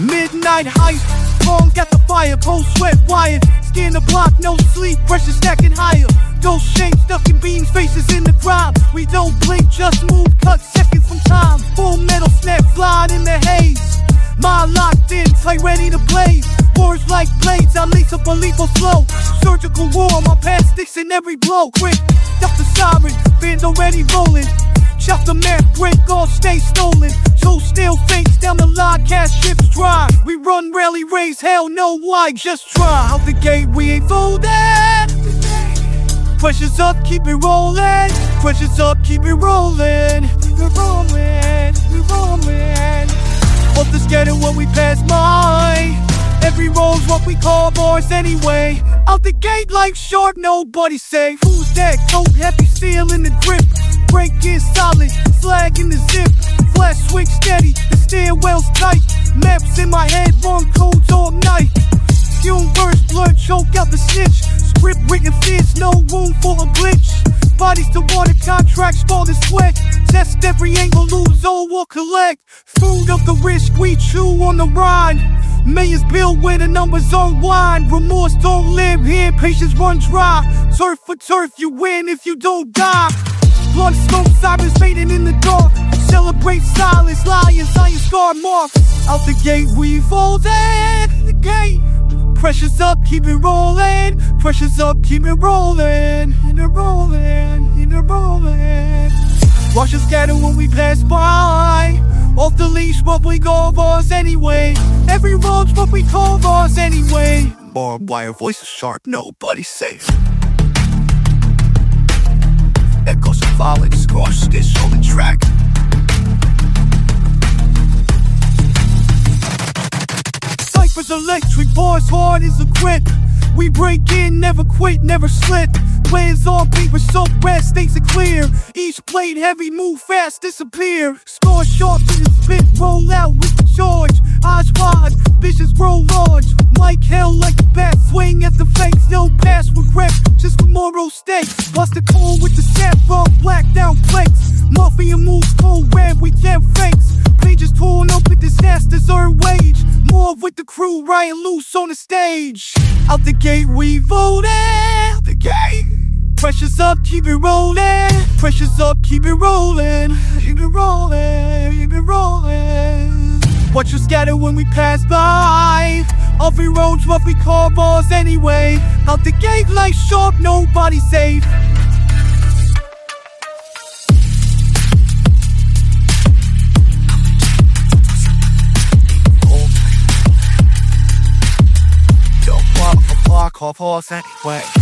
night height. Long got the fire, cold sweat wired. Skin the block, no sleep, pressure stacking higher. Ghost shapes, ducking beams, faces in the crowd. We don't blink, just move, cut seconds from time. Full metal snap, flying in the haze. My locked in, tight, ready to blaze. Words like blades, I lace a lethal flow. Surgical war, my past sticks in every blow. Quick, duck the siren, band already rolling. Chop the map, break off, stay stolen. Two still fakes down the line, cash ships dry. We run, rally, raise, hell no, why? Just try. Out the gate, we ain't folded. Pressure's up, keep it rolling. Pressure's up, keep it rolling. It rolling, it rolling. Off the schedule when we pass by. Every roll's what we call boys anyway. Out the gate, life short, nobody safe. Who's that? Coat heavy, steel in the grip. Break is solid, slag in the zip. Flash switch steady, the stairwell's tight. Maps in my head, wrong codes all night. Fume burst, blood choke out the snitch. Script written fierce, no room for a glitch. Bodies to water, contracts for the sweat. Test every angle, lose all or collect. Food of the risk, we chew on the ride. Millions built where the numbers unwind. Remorse don't live here, patience run dry. Turf for turf, you win if you don't die. Blood smoke, sirens fading in the dark. Celebrate silence, lions, iron scar marks. Out the gate, we folded. The gate. Pressure's up, keep it rolling. Pressure's up, keep it rolling. And it rolling, and it rolling. Watch us scatter when we pass by. Off the leash, but we go boss anyway. Every road's what we call boss anyway. Barbed wire, voices sharp, nobody safe. Of violence this the track. Cypher's electric, bars hard as a grit. We break in, never quit, never slip. Plans on paper, so red states are clear. Each blade heavy, move fast, disappear. Score sharp to the spit, roll out with the charge. Eyes wide, visions grow large. Mike hell like a bat, swing at the face, no past regret, just tomorrow's stakes. Bust the cold with the saffron, crew, Ryan loose on the stage. Out the gate, we voted. The gate. Pressure's up, keep it rolling. Pressure's up, keep it rolling. Keep it rolling, keep it rolling. Watch you scatter when we pass by. Every road's what we call balls anyway. Out the gate, like sharp, nobody safe. Off horse anyway.